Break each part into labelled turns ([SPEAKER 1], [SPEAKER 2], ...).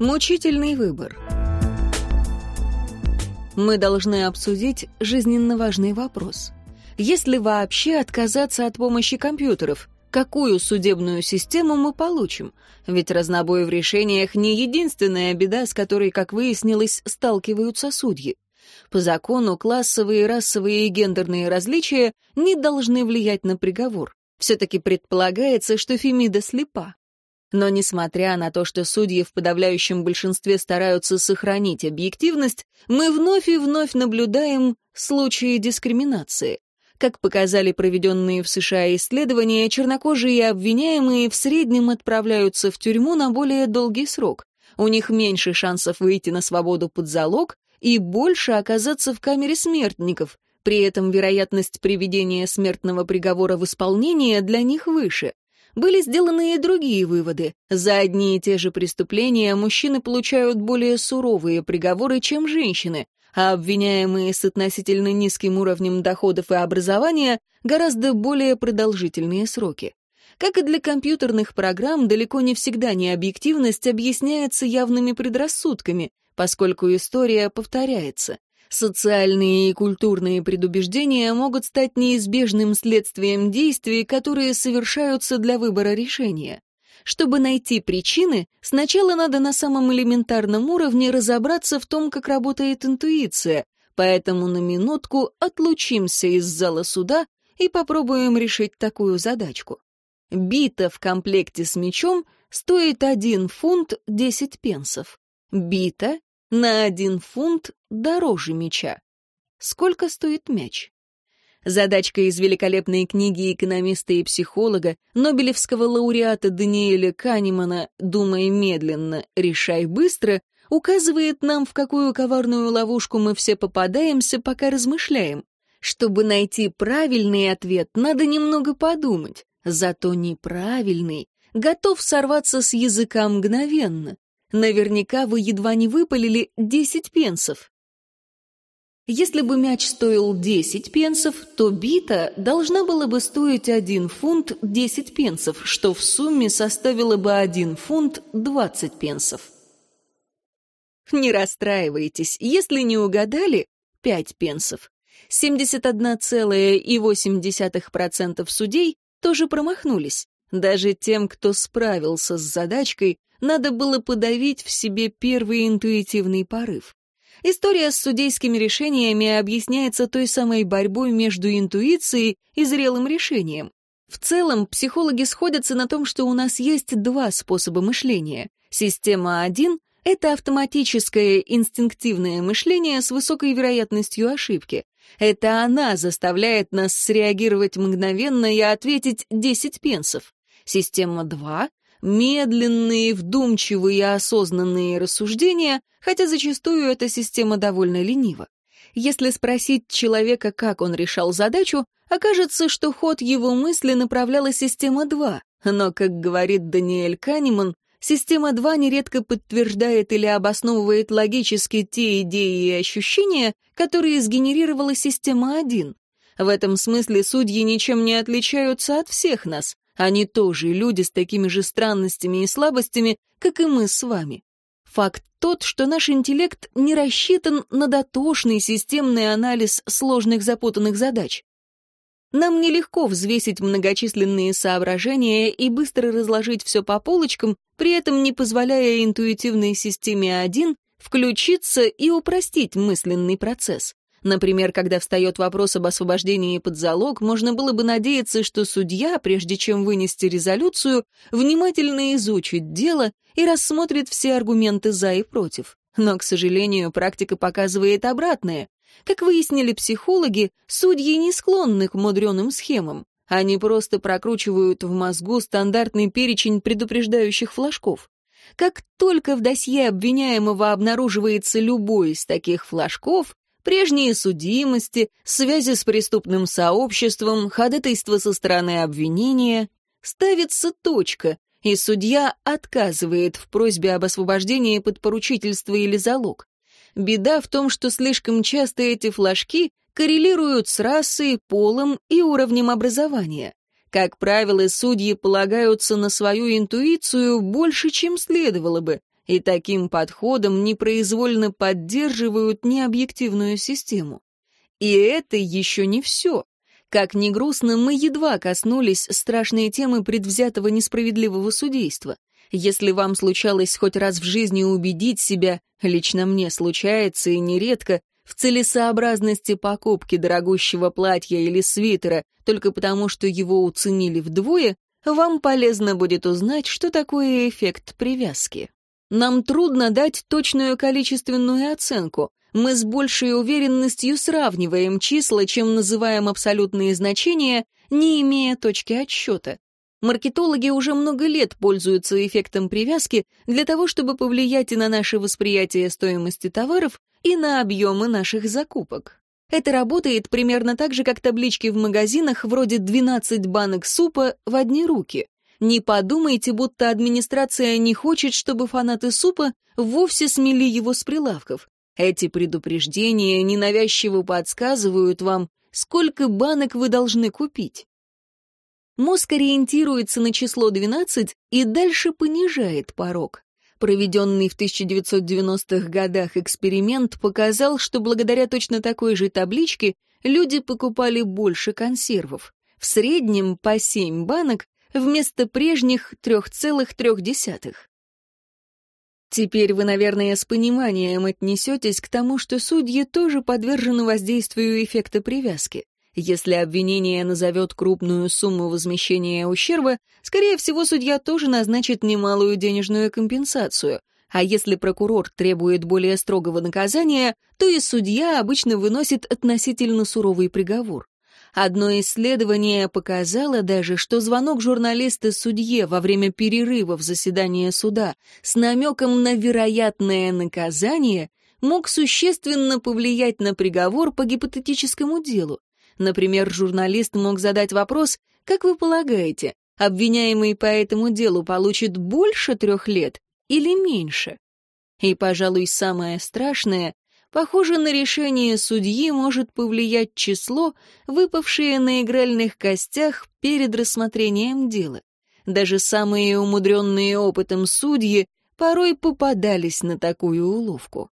[SPEAKER 1] Мучительный выбор. Мы должны обсудить жизненно важный вопрос. Если вообще отказаться от помощи компьютеров, какую судебную систему мы получим? Ведь разнобой в решениях не единственная беда, с которой, как выяснилось, сталкиваются судьи. По закону классовые, расовые и гендерные различия не должны влиять на приговор. Все-таки предполагается, что Фемида слепа. Но несмотря на то, что судьи в подавляющем большинстве стараются сохранить объективность, мы вновь и вновь наблюдаем случаи дискриминации. Как показали проведенные в США исследования, чернокожие обвиняемые в среднем отправляются в тюрьму на более долгий срок. У них меньше шансов выйти на свободу под залог и больше оказаться в камере смертников. При этом вероятность приведения смертного приговора в исполнение для них выше были сделаны и другие выводы. За одни и те же преступления мужчины получают более суровые приговоры, чем женщины, а обвиняемые с относительно низким уровнем доходов и образования гораздо более продолжительные сроки. Как и для компьютерных программ, далеко не всегда необъективность объясняется явными предрассудками, поскольку история повторяется. Социальные и культурные предубеждения могут стать неизбежным следствием действий, которые совершаются для выбора решения. Чтобы найти причины, сначала надо на самом элементарном уровне разобраться в том, как работает интуиция, поэтому на минутку отлучимся из зала суда и попробуем решить такую задачку. Бита в комплекте с мечом стоит 1 фунт 10 пенсов. Бита на один фунт дороже мяча. Сколько стоит мяч? Задачка из великолепной книги экономиста и психолога, Нобелевского лауреата Даниэля Канемана «Думай медленно, решай быстро» указывает нам, в какую коварную ловушку мы все попадаемся, пока размышляем. Чтобы найти правильный ответ, надо немного подумать, зато неправильный готов сорваться с языка мгновенно. Наверняка вы едва не выпалили 10 пенсов. Если бы мяч стоил 10 пенсов, то бита должна была бы стоить 1 фунт 10 пенсов, что в сумме составило бы 1 фунт 20 пенсов. Не расстраивайтесь, если не угадали, 5 пенсов. 71,8% судей тоже промахнулись. Даже тем, кто справился с задачкой, надо было подавить в себе первый интуитивный порыв. История с судейскими решениями объясняется той самой борьбой между интуицией и зрелым решением. В целом, психологи сходятся на том, что у нас есть два способа мышления. Система 1 — это автоматическое инстинктивное мышление с высокой вероятностью ошибки. Это она заставляет нас среагировать мгновенно и ответить 10 пенсов. Система 2 медленные, вдумчивые и осознанные рассуждения, хотя зачастую эта система довольно ленива. Если спросить человека, как он решал задачу, окажется, что ход его мысли направляла система 2, но, как говорит Даниэль Канеман, система 2 нередко подтверждает или обосновывает логически те идеи и ощущения, которые сгенерировала система 1. В этом смысле судьи ничем не отличаются от всех нас, они тоже люди с такими же странностями и слабостями, как и мы с вами. Факт тот, что наш интеллект не рассчитан на дотошный системный анализ сложных запутанных задач. Нам нелегко взвесить многочисленные соображения и быстро разложить все по полочкам, при этом не позволяя интуитивной системе 1 включиться и упростить мысленный процесс. Например, когда встает вопрос об освобождении под залог, можно было бы надеяться, что судья, прежде чем вынести резолюцию, внимательно изучит дело и рассмотрит все аргументы «за» и «против». Но, к сожалению, практика показывает обратное. Как выяснили психологи, судьи не склонны к мудреным схемам. Они просто прокручивают в мозгу стандартный перечень предупреждающих флажков. Как только в досье обвиняемого обнаруживается любой из таких флажков, Прежние судимости, связи с преступным сообществом, ходатайство со стороны обвинения. Ставится точка, и судья отказывает в просьбе об освобождении под поручительство или залог. Беда в том, что слишком часто эти флажки коррелируют с расой, полом и уровнем образования. Как правило, судьи полагаются на свою интуицию больше, чем следовало бы, и таким подходом непроизвольно поддерживают необъективную систему. И это еще не все. Как ни грустно, мы едва коснулись страшной темы предвзятого несправедливого судейства. Если вам случалось хоть раз в жизни убедить себя, лично мне случается и нередко, в целесообразности покупки дорогущего платья или свитера только потому, что его уценили вдвое, вам полезно будет узнать, что такое эффект привязки. Нам трудно дать точную количественную оценку, мы с большей уверенностью сравниваем числа, чем называем абсолютные значения, не имея точки отсчета. Маркетологи уже много лет пользуются эффектом привязки для того, чтобы повлиять и на наше восприятие стоимости товаров, и на объемы наших закупок. Это работает примерно так же, как таблички в магазинах вроде «12 банок супа в одни руки». Не подумайте, будто администрация не хочет, чтобы фанаты супа вовсе смели его с прилавков. Эти предупреждения ненавязчиво подсказывают вам, сколько банок вы должны купить. Мозг ориентируется на число 12 и дальше понижает порог. Проведенный в 1990-х годах эксперимент показал, что благодаря точно такой же табличке люди покупали больше консервов. В среднем по 7 банок вместо прежних 3,3. Теперь вы, наверное, с пониманием отнесетесь к тому, что судьи тоже подвержены воздействию эффекта привязки. Если обвинение назовет крупную сумму возмещения ущерба, скорее всего, судья тоже назначит немалую денежную компенсацию. А если прокурор требует более строгого наказания, то и судья обычно выносит относительно суровый приговор. Одно исследование показало даже, что звонок журналиста судье во время перерыва в заседании суда с намеком на вероятное наказание мог существенно повлиять на приговор по гипотетическому делу. Например, журналист мог задать вопрос, как вы полагаете, обвиняемый по этому делу получит больше трех лет или меньше? И, пожалуй, самое страшное, Похоже, на решение судьи может повлиять число, выпавшее на игральных костях перед рассмотрением дела. Даже самые умудренные опытом судьи порой попадались на такую уловку.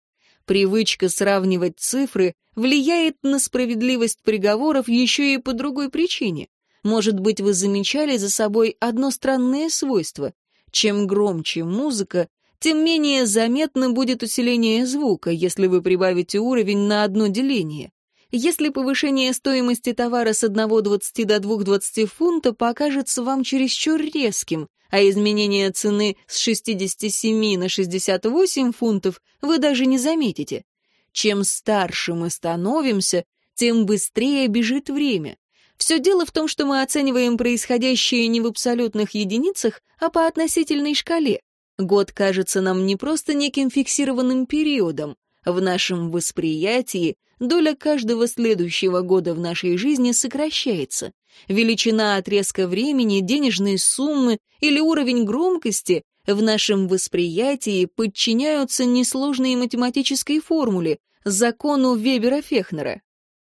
[SPEAKER 1] Привычка сравнивать цифры влияет на справедливость приговоров еще и по другой причине. Может быть, вы замечали за собой одно странное свойство. Чем громче музыка, тем менее заметно будет усиление звука, если вы прибавите уровень на одно деление. Если повышение стоимости товара с 1,20 до 2,20 фунта покажется вам чересчур резким, а изменение цены с 67 на 68 фунтов вы даже не заметите. Чем старше мы становимся, тем быстрее бежит время. Все дело в том, что мы оцениваем происходящее не в абсолютных единицах, а по относительной шкале. Год кажется нам не просто неким фиксированным периодом. В нашем восприятии доля каждого следующего года в нашей жизни сокращается. Величина отрезка времени, денежные суммы или уровень громкости в нашем восприятии подчиняются несложной математической формуле, закону Вебера-Фехнера.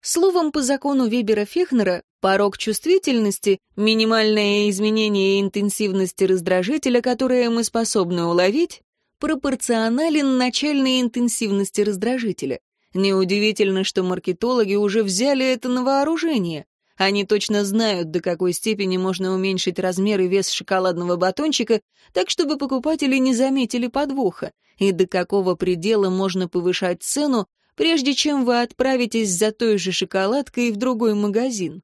[SPEAKER 1] Словом, по закону Вебера-Фехнера, порог чувствительности, минимальное изменение интенсивности раздражителя, которое мы способны уловить, пропорционален начальной интенсивности раздражителя. Неудивительно, что маркетологи уже взяли это на вооружение. Они точно знают, до какой степени можно уменьшить размер и вес шоколадного батончика, так чтобы покупатели не заметили подвоха, и до какого предела можно повышать цену, прежде чем вы отправитесь за той же шоколадкой в другой магазин.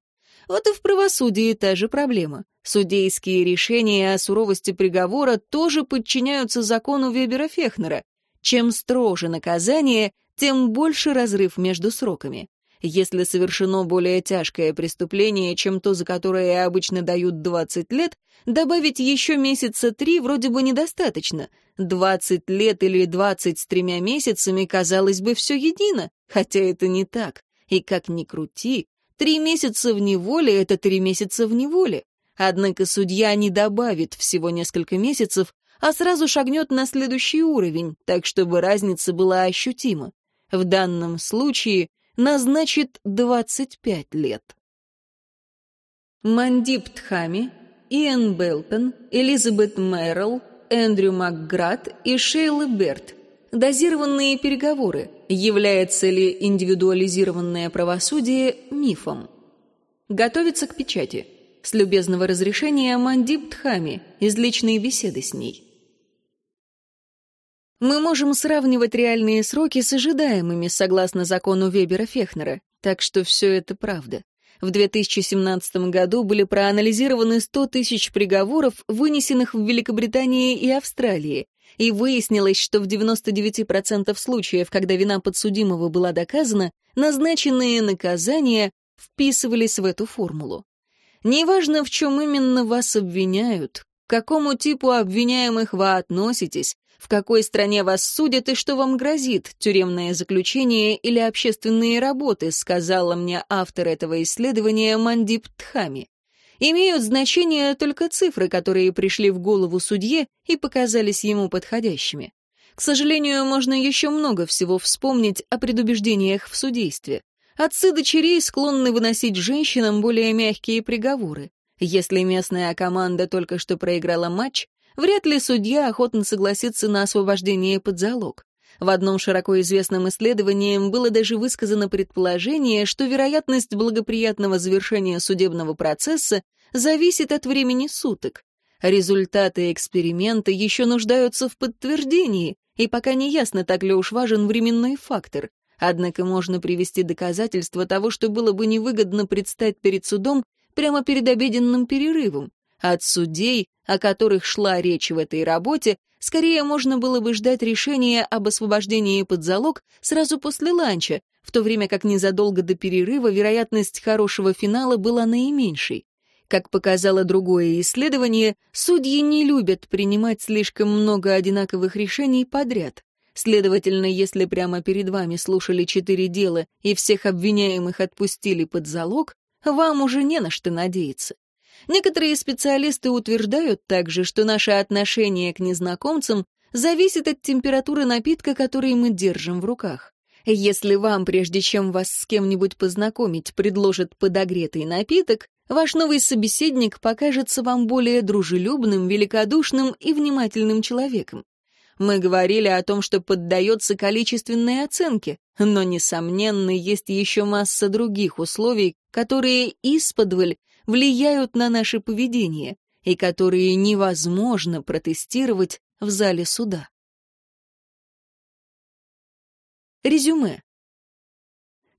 [SPEAKER 1] Вот и в правосудии та же проблема. Судейские решения о суровости приговора тоже подчиняются закону Вебера-Фехнера. Чем строже наказание, тем больше разрыв между сроками. Если совершено более тяжкое преступление, чем то, за которое обычно дают 20 лет, добавить еще месяца три вроде бы недостаточно. 20 лет или 20 с тремя месяцами, казалось бы, все едино, хотя это не так. И как ни крути, три месяца в неволе — это три месяца в неволе. Однако судья не добавит всего несколько месяцев, а сразу шагнет на следующий уровень, так чтобы разница была ощутима. В данном случае назначит 25 лет. Мандип Тхами, Иэн Белтон, Элизабет Мэрилл, Эндрю Макград и Шейлы Берт. Дозированные переговоры. Является ли индивидуализированное правосудие мифом? Готовится к печати. С любезного разрешения Мандип Тхами из личной беседы с ней. Мы можем сравнивать реальные сроки с ожидаемыми согласно закону Вебера-Фехнера, так что все это правда. В 2017 году были проанализированы 100 тысяч приговоров, вынесенных в Великобритании и Австралии, и выяснилось, что в 99% случаев, когда вина подсудимого была доказана, назначенные наказания вписывались в эту формулу. Неважно, в чем именно вас обвиняют, к какому типу обвиняемых вы относитесь, в какой стране вас судят и что вам грозит, тюремное заключение или общественные работы, сказала мне автор этого исследования Мандип Тхами. Имеют значение только цифры, которые пришли в голову судье и показались ему подходящими. К сожалению, можно еще много всего вспомнить о предубеждениях в судействе. Отцы дочерей склонны выносить женщинам более мягкие приговоры. Если местная команда только что проиграла матч, Вряд ли судья охотно согласится на освобождение под залог. В одном широко известном исследовании было даже высказано предположение, что вероятность благоприятного завершения судебного процесса зависит от времени суток. Результаты эксперимента еще нуждаются в подтверждении, и пока не ясно, так ли уж важен временной фактор. Однако можно привести доказательства того, что было бы невыгодно предстать перед судом прямо перед обеденным перерывом. От судей, о которых шла речь в этой работе, скорее можно было бы ждать решения об освобождении под залог сразу после ланча, в то время как незадолго до перерыва вероятность хорошего финала была наименьшей. Как показало другое исследование, судьи не любят принимать слишком много одинаковых решений подряд. Следовательно, если прямо перед вами слушали четыре дела и всех обвиняемых отпустили под залог, вам уже не на что надеяться. Некоторые специалисты утверждают также, что наше отношение к незнакомцам зависит от температуры напитка, который мы держим в руках. Если вам, прежде чем вас с кем-нибудь познакомить, предложат подогретый напиток, ваш новый собеседник покажется вам более дружелюбным, великодушным и внимательным человеком. Мы говорили о том, что поддается количественной оценке, но, несомненно, есть еще масса других условий, которые исподволь влияют на наше поведение и которые невозможно протестировать в зале суда. Резюме.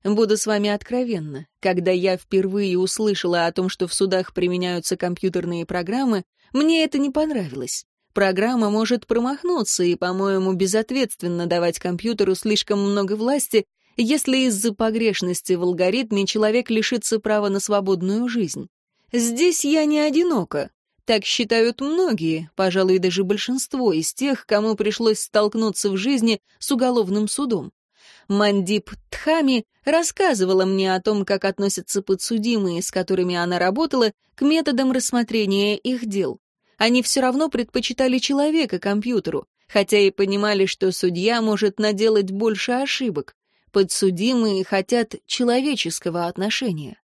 [SPEAKER 1] Буду с вами откровенна. Когда я впервые услышала о том, что в судах применяются компьютерные программы, мне это не понравилось. Программа может промахнуться и, по-моему, безответственно давать компьютеру слишком много власти, если из-за погрешности в алгоритме человек лишится права на свободную жизнь. Здесь я не одинока. Так считают многие, пожалуй, даже большинство из тех, кому пришлось столкнуться в жизни с уголовным судом. Мандип Тхами рассказывала мне о том, как относятся подсудимые, с которыми она работала, к методам рассмотрения их дел. Они все равно предпочитали человека компьютеру, хотя и понимали, что судья может наделать больше ошибок. Подсудимые хотят человеческого отношения.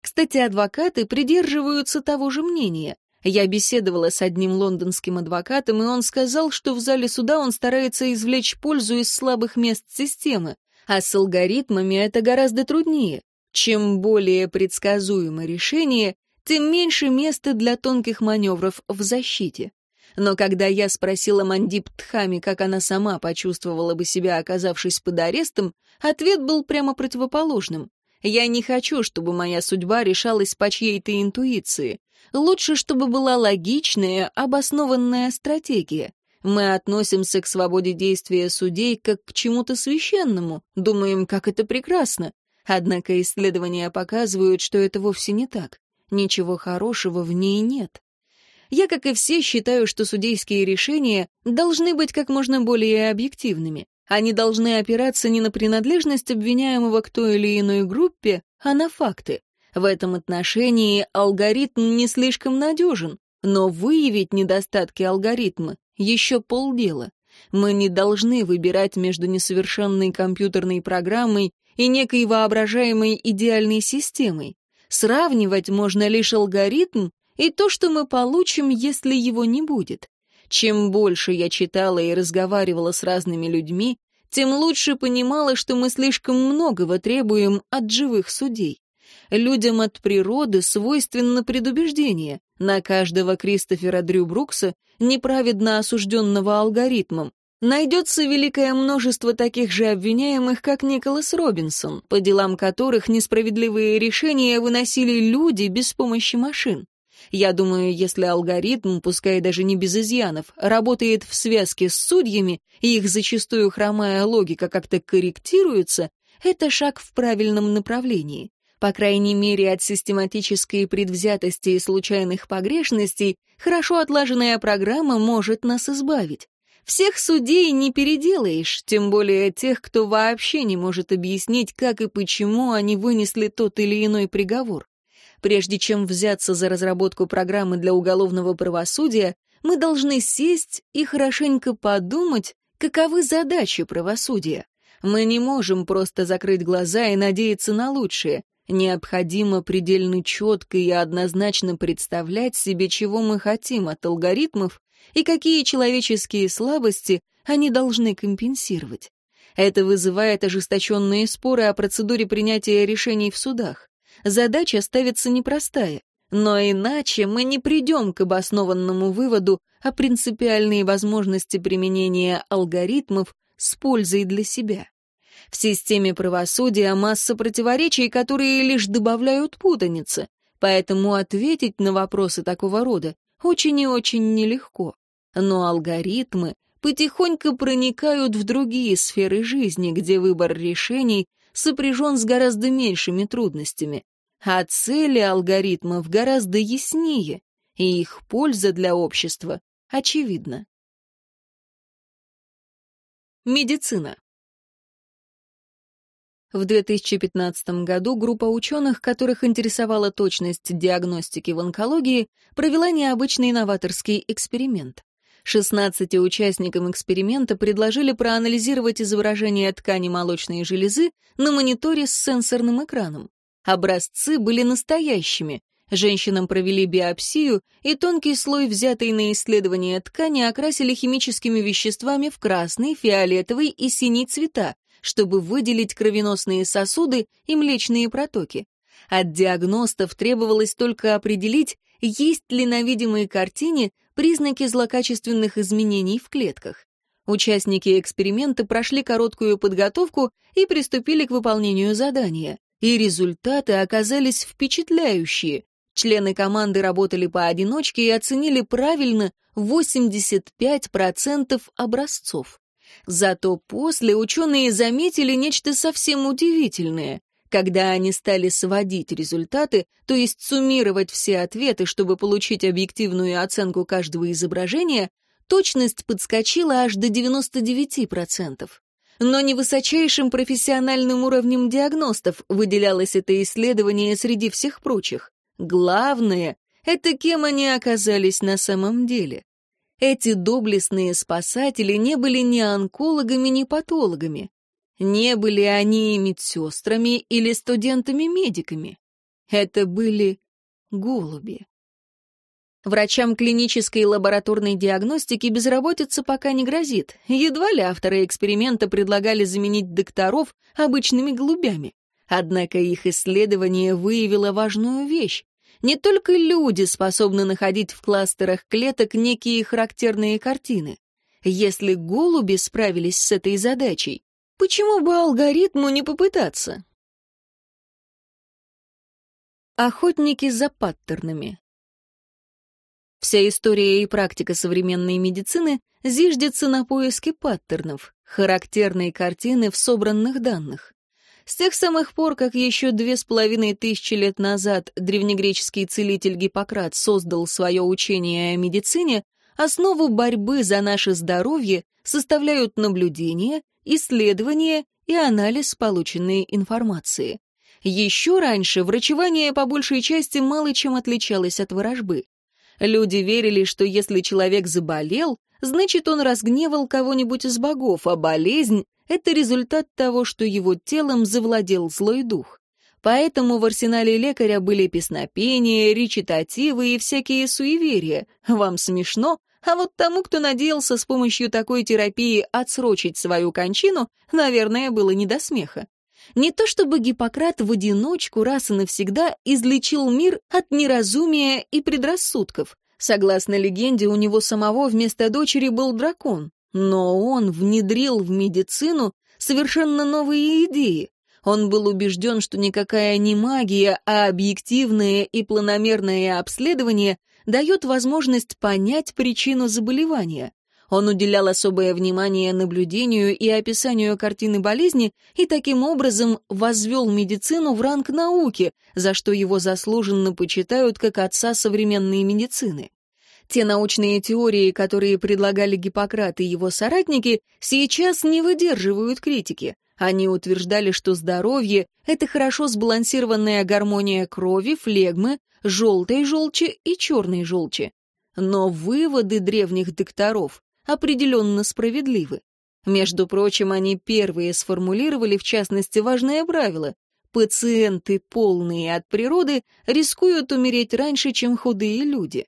[SPEAKER 1] Кстати, адвокаты придерживаются того же мнения. Я беседовала с одним лондонским адвокатом, и он сказал, что в зале суда он старается извлечь пользу из слабых мест системы, а с алгоритмами это гораздо труднее. Чем более предсказуемо решение, тем меньше места для тонких маневров в защите. Но когда я спросила Мандип Тхами, как она сама почувствовала бы себя, оказавшись под арестом, ответ был прямо противоположным. Я не хочу, чтобы моя судьба решалась по чьей-то интуиции. Лучше, чтобы была логичная, обоснованная стратегия. Мы относимся к свободе действия судей как к чему-то священному, думаем, как это прекрасно. Однако исследования показывают, что это вовсе не так. Ничего хорошего в ней нет. Я, как и все, считаю, что судейские решения должны быть как можно более объективными. Они должны опираться не на принадлежность обвиняемого к той или иной группе, а на факты. В этом отношении алгоритм не слишком надежен, но выявить недостатки алгоритма — еще полдела. Мы не должны выбирать между несовершенной компьютерной программой и некой воображаемой идеальной системой. Сравнивать можно лишь алгоритм и то, что мы получим, если его не будет. Чем больше я читала и разговаривала с разными людьми, тем лучше понимала, что мы слишком многого требуем от живых судей. Людям от природы свойственно предубеждение. На каждого Кристофера Дрю Брукса, неправедно осужденного алгоритмом, найдется великое множество таких же обвиняемых, как Николас Робинсон, по делам которых несправедливые решения выносили люди без помощи машин. Я думаю, если алгоритм, пускай даже не без изъянов, работает в связке с судьями, и их зачастую хромая логика как-то корректируется, это шаг в правильном направлении. По крайней мере, от систематической предвзятости и случайных погрешностей хорошо отлаженная программа может нас избавить. Всех судей не переделаешь, тем более тех, кто вообще не может объяснить, как и почему они вынесли тот или иной приговор. Прежде чем взяться за разработку программы для уголовного правосудия, мы должны сесть и хорошенько подумать, каковы задачи правосудия. Мы не можем просто закрыть глаза и надеяться на лучшее. Необходимо предельно четко и однозначно представлять себе, чего мы хотим от алгоритмов и какие человеческие слабости они должны компенсировать. Это вызывает ожесточенные споры о процедуре принятия решений в судах. Задача ставится непростая, но иначе мы не придем к обоснованному выводу о принципиальной возможности применения алгоритмов с пользой для себя. В системе правосудия масса противоречий, которые лишь добавляют путаницы, поэтому ответить на вопросы такого рода очень и очень нелегко. Но алгоритмы потихоньку проникают в другие сферы жизни, где выбор решений сопряжен с гораздо меньшими трудностями, а цели алгоритмов гораздо яснее, и их польза для общества очевидна. Медицина. В 2015 году группа ученых, которых интересовала точность диагностики в онкологии, провела необычный новаторский эксперимент. 16 участникам эксперимента предложили проанализировать изображение ткани молочной железы на мониторе с сенсорным экраном. Образцы были настоящими. Женщинам провели биопсию, и тонкий слой, взятый на исследование ткани, окрасили химическими веществами в красный, фиолетовый и синий цвета, чтобы выделить кровеносные сосуды и млечные протоки. От диагностов требовалось только определить, есть ли на видимой картине признаки злокачественных изменений в клетках. Участники эксперимента прошли короткую подготовку и приступили к выполнению задания. И результаты оказались впечатляющие. Члены команды работали поодиночке и оценили правильно 85% образцов. Зато после ученые заметили нечто совсем удивительное. Когда они стали сводить результаты, то есть суммировать все ответы, чтобы получить объективную оценку каждого изображения, точность подскочила аж до 99%. Но не высочайшим профессиональным уровнем диагностов выделялось это исследование среди всех прочих. Главное — это кем они оказались на самом деле. Эти доблестные спасатели не были ни онкологами, ни патологами. Не были они медсестрами или студентами-медиками. Это были голуби. Врачам клинической и лабораторной диагностики безработица пока не грозит. Едва ли авторы эксперимента предлагали заменить докторов обычными голубями. Однако их исследование выявило важную вещь. Не только люди способны находить в кластерах клеток некие характерные картины. Если голуби справились с этой задачей, почему бы алгоритму не попытаться? Охотники за паттернами. Вся история и практика современной медицины зиждется на поиске паттернов, характерной картины в собранных данных. С тех самых пор, как еще две с половиной тысячи лет назад древнегреческий целитель Гиппократ создал свое учение о медицине, основу борьбы за наше здоровье составляют наблюдения, исследования и анализ полученной информации. Еще раньше врачевание по большей части мало чем отличалось от ворожбы. Люди верили, что если человек заболел, значит, он разгневал кого-нибудь из богов, а болезнь это результат того, что его телом завладел злой дух. Поэтому в арсенале лекаря были песнопения, речитативы и всякие суеверия. Вам смешно, А вот тому, кто надеялся с помощью такой терапии отсрочить свою кончину, наверное, было не до смеха. Не то чтобы Гиппократ в одиночку раз и навсегда излечил мир от неразумия и предрассудков. Согласно легенде, у него самого вместо дочери был дракон. Но он внедрил в медицину совершенно новые идеи. Он был убежден, что никакая не магия, а объективное и планомерное обследование дает возможность понять причину заболевания. Он уделял особое внимание наблюдению и описанию картины болезни и таким образом возвел медицину в ранг науки, за что его заслуженно почитают как отца современной медицины. Те научные теории, которые предлагали Гиппократ и его соратники, сейчас не выдерживают критики. Они утверждали, что здоровье — это хорошо сбалансированная гармония крови, флегмы, желтой желчи и черной желчи. Но выводы древних докторов определенно справедливы. Между прочим, они первые сформулировали, в частности, важное правило. Пациенты, полные от природы, рискуют умереть раньше, чем худые люди.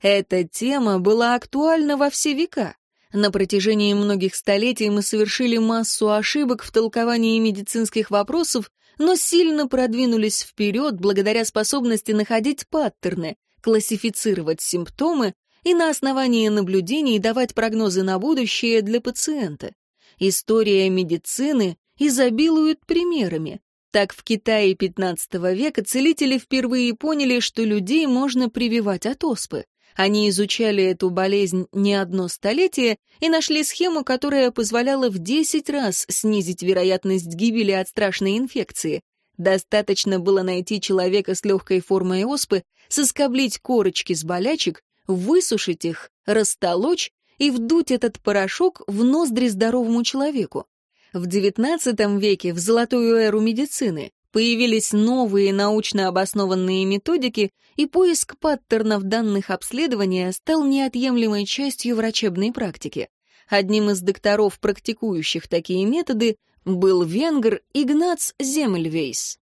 [SPEAKER 1] Эта тема была актуальна во все века. На протяжении многих столетий мы совершили массу ошибок в толковании медицинских вопросов, но сильно продвинулись вперед благодаря способности находить паттерны, классифицировать симптомы и на основании наблюдений давать прогнозы на будущее для пациента. История медицины изобилует примерами. Так в Китае XV века целители впервые поняли, что людей можно прививать от оспы. Они изучали эту болезнь не одно столетие и нашли схему, которая позволяла в 10 раз снизить вероятность гибели от страшной инфекции. Достаточно было найти человека с легкой формой оспы, соскоблить корочки с болячек высушить их, растолочь и вдуть этот порошок в ноздри здоровому человеку. В XIX веке, в золотую эру медицины, появились новые научно обоснованные методики, и поиск паттернов данных обследования стал неотъемлемой частью врачебной практики. Одним из докторов, практикующих такие методы, был венгр Игнац Земельвейс.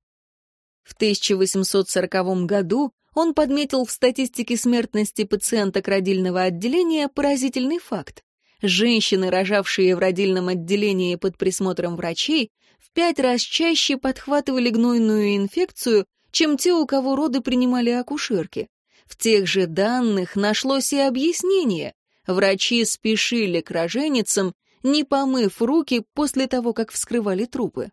[SPEAKER 1] В 1840 году он подметил в статистике смертности пациенток родильного отделения поразительный факт. Женщины, рожавшие в родильном отделении под присмотром врачей, в пять раз чаще подхватывали гнойную инфекцию, чем те, у кого роды принимали акушерки. В тех же данных нашлось и объяснение. Врачи спешили к роженицам, не помыв руки после того, как вскрывали трупы.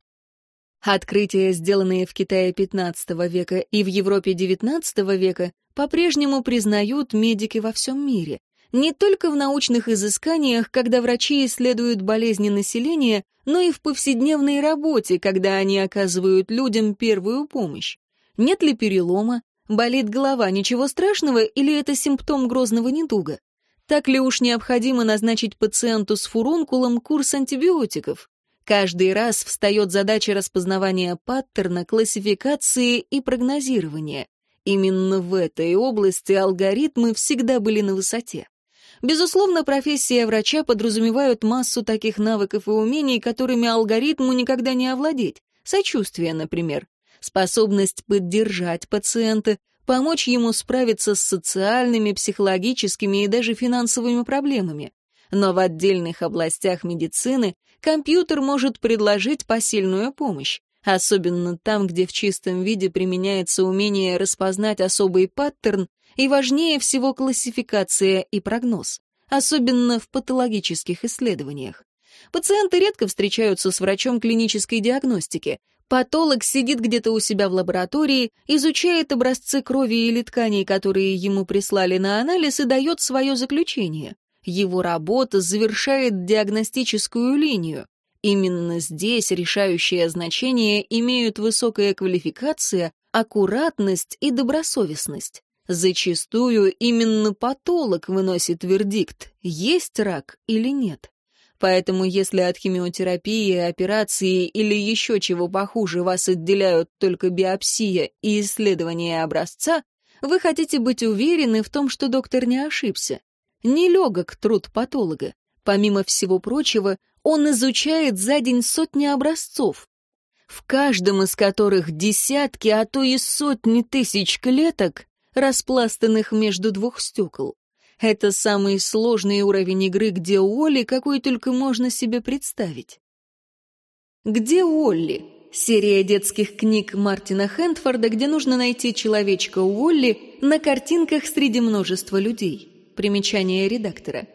[SPEAKER 1] Открытия, сделанные в Китае XV века и в Европе XIX века, по-прежнему признают медики во всем мире. Не только в научных изысканиях, когда врачи исследуют болезни населения, но и в повседневной работе, когда они оказывают людям первую помощь. Нет ли перелома? Болит голова, ничего страшного, или это симптом грозного недуга? Так ли уж необходимо назначить пациенту с фурункулом курс антибиотиков? Каждый раз встает задача распознавания паттерна, классификации и прогнозирования. Именно в этой области алгоритмы всегда были на высоте. Безусловно, профессия врача подразумевает массу таких навыков и умений, которыми алгоритму никогда не овладеть. Сочувствие, например. Способность поддержать пациента, помочь ему справиться с социальными, психологическими и даже финансовыми проблемами. Но в отдельных областях медицины компьютер может предложить посильную помощь, особенно там, где в чистом виде применяется умение распознать особый паттерн и важнее всего классификация и прогноз, особенно в патологических исследованиях. Пациенты редко встречаются с врачом клинической диагностики. Патолог сидит где-то у себя в лаборатории, изучает образцы крови или тканей, которые ему прислали на анализ, и дает свое заключение. Его работа завершает диагностическую линию. Именно здесь решающее значение имеют высокая квалификация, аккуратность и добросовестность. Зачастую именно патолог выносит вердикт, есть рак или нет. Поэтому если от химиотерапии, операции или еще чего похуже вас отделяют только биопсия и исследование образца, вы хотите быть уверены в том, что доктор не ошибся. Нелегок труд патолога. Помимо всего прочего, он изучает за день сотни образцов, в каждом из которых десятки, а то и сотни тысяч клеток, распластанных между двух стекол. Это самый сложный уровень игры «Где Уолли», какой только можно себе представить. «Где Уолли?» Серия детских книг Мартина Хендфорда, где нужно найти человечка Уолли на картинках среди множества людей. Примечание редактора.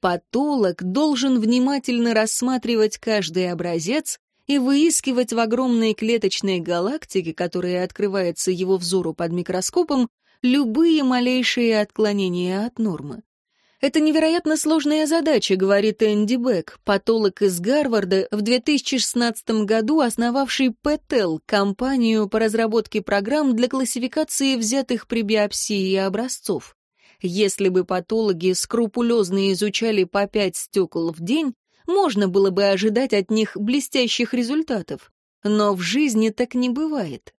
[SPEAKER 1] Патолог должен внимательно рассматривать каждый образец и выискивать в огромной клеточной галактике, которая открывается его взору под микроскопом, любые малейшие отклонения от нормы. Это невероятно сложная задача, говорит Энди Бек, патолог из Гарварда, в 2016 году основавший PETEL, компанию по разработке программ для классификации взятых при биопсии образцов. Если бы патологи скрупулезно изучали по пять стекол в день, можно было бы ожидать от них блестящих результатов. Но в жизни так не бывает.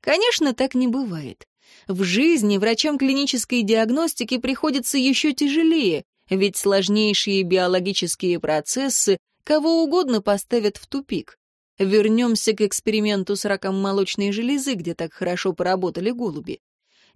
[SPEAKER 1] Конечно, так не бывает. В жизни врачам клинической диагностики приходится еще тяжелее, ведь сложнейшие биологические процессы кого угодно поставят в тупик. Вернемся к эксперименту с раком молочной железы, где так хорошо поработали голуби.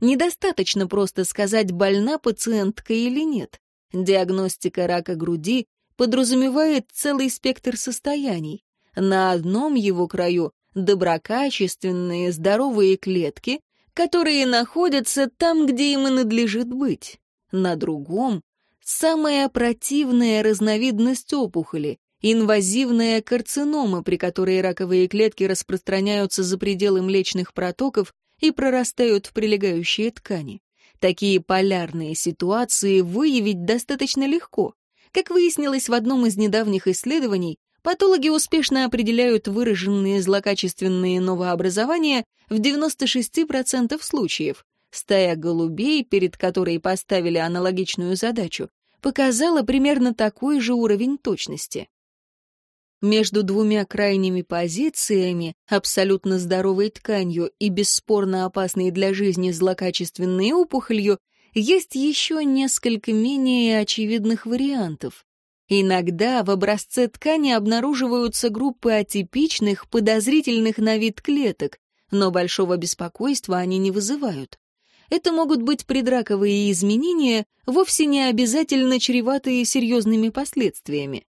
[SPEAKER 1] Недостаточно просто сказать, больна пациентка или нет. Диагностика рака груди подразумевает целый спектр состояний. На одном его краю доброкачественные здоровые клетки, которые находятся там, где им и надлежит быть. На другом — самая противная разновидность опухоли, инвазивная карцинома, при которой раковые клетки распространяются за пределы млечных протоков и прорастают в прилегающие ткани. Такие полярные ситуации выявить достаточно легко. Как выяснилось в одном из недавних исследований, патологи успешно определяют выраженные злокачественные новообразования в 96% случаев. Стая голубей, перед которой поставили аналогичную задачу, показала примерно такой же уровень точности. Между двумя крайними позициями, абсолютно здоровой тканью и бесспорно опасной для жизни злокачественной опухолью, есть еще несколько менее очевидных вариантов. Иногда в образце ткани обнаруживаются группы атипичных, подозрительных на вид клеток, но большого беспокойства они не вызывают. Это могут быть предраковые изменения, вовсе не обязательно чреватые серьезными последствиями.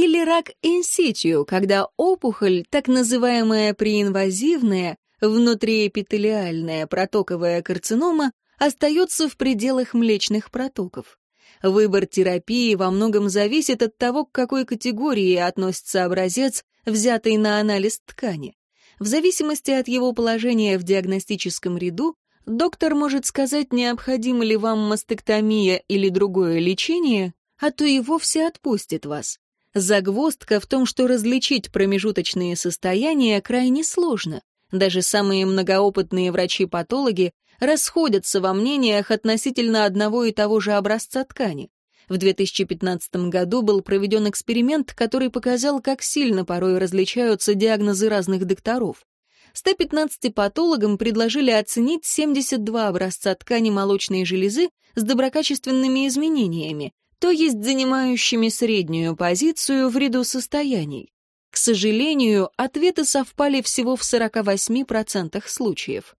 [SPEAKER 1] Или рак инситию, когда опухоль, так называемая преинвазивная, внутриэпителиальная протоковая карцинома, остается в пределах млечных протоков. Выбор терапии во многом зависит от того, к какой категории относится образец, взятый на анализ ткани. В зависимости от его положения в диагностическом ряду, доктор может сказать, необходима ли вам мастектомия или другое лечение, а то и вовсе отпустит вас. Загвоздка в том, что различить промежуточные состояния крайне сложно. Даже самые многоопытные врачи-патологи расходятся во мнениях относительно одного и того же образца ткани. В 2015 году был проведен эксперимент, который показал, как сильно порой различаются диагнозы разных докторов. 115 патологам предложили оценить 72 образца ткани молочной железы с доброкачественными изменениями, то есть занимающими среднюю позицию в ряду состояний. К сожалению, ответы совпали всего в 48% случаев.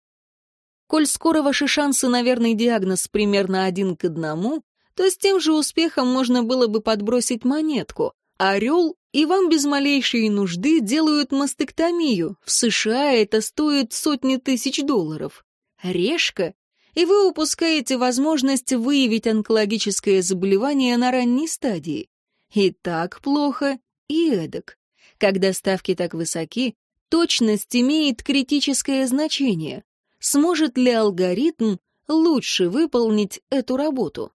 [SPEAKER 1] Коль скоро ваши шансы на верный диагноз примерно один к одному, то с тем же успехом можно было бы подбросить монетку. Орел, и вам без малейшей нужды делают мастектомию. В США это стоит сотни тысяч долларов. Решка, и вы упускаете возможность выявить онкологическое заболевание на ранней стадии. И так плохо, и эдак. Когда ставки так высоки, точность имеет критическое значение сможет ли алгоритм лучше выполнить эту работу.